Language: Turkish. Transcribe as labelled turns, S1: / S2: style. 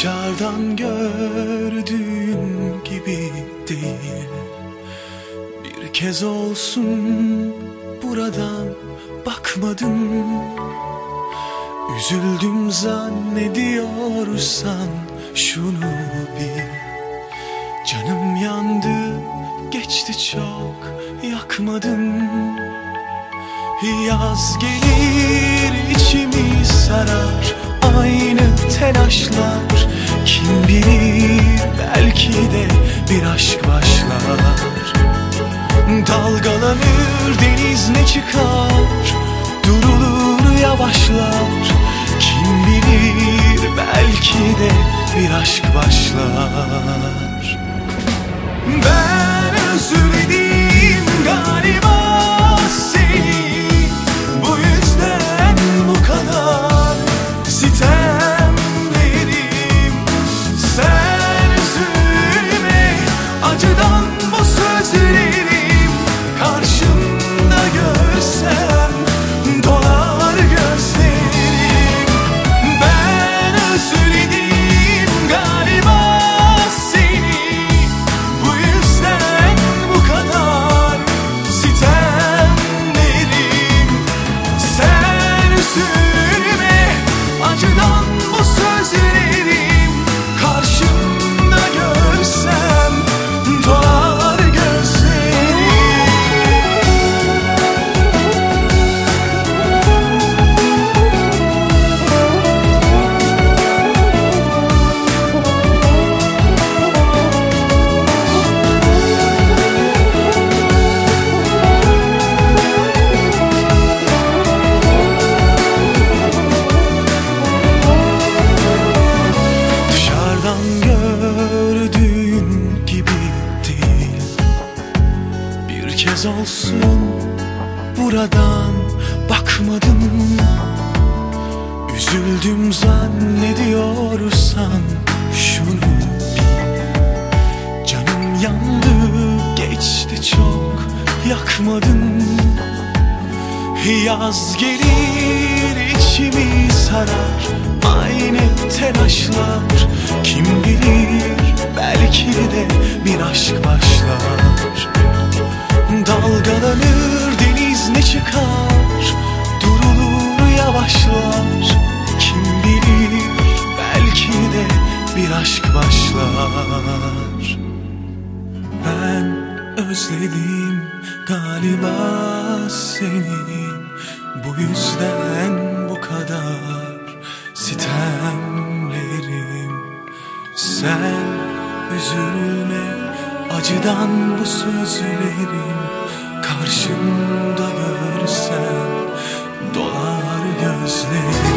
S1: Dışarıdan gördüğün gibi değil. Bir kez olsun buradan bakmadın. Üzüldüm zannediyorsan şunu bil. Canım yandı geçti çok yakmadın. Yaz gelir içimi sarar aynı telaşlar Kim bilir belki de bir aşk başlar. Dalgalanır deniz ne çıkar? Durulur yavaşlar. Kim bilir belki de bir aşk başlar. Ben Bir kez olsun buradan bakmadım. Üzüldüm zannediyorsan şunu bil. Canım yandı geçti çok yakmadın. Yaz gelir içimi sarar Aynı telaşlar. Kim bilir özledim galiba seni. Bu yüzden bu kadar sitemlerim. Sen üzülme acıdan bu sözlerim Karşımda görsen dolar gözlerim.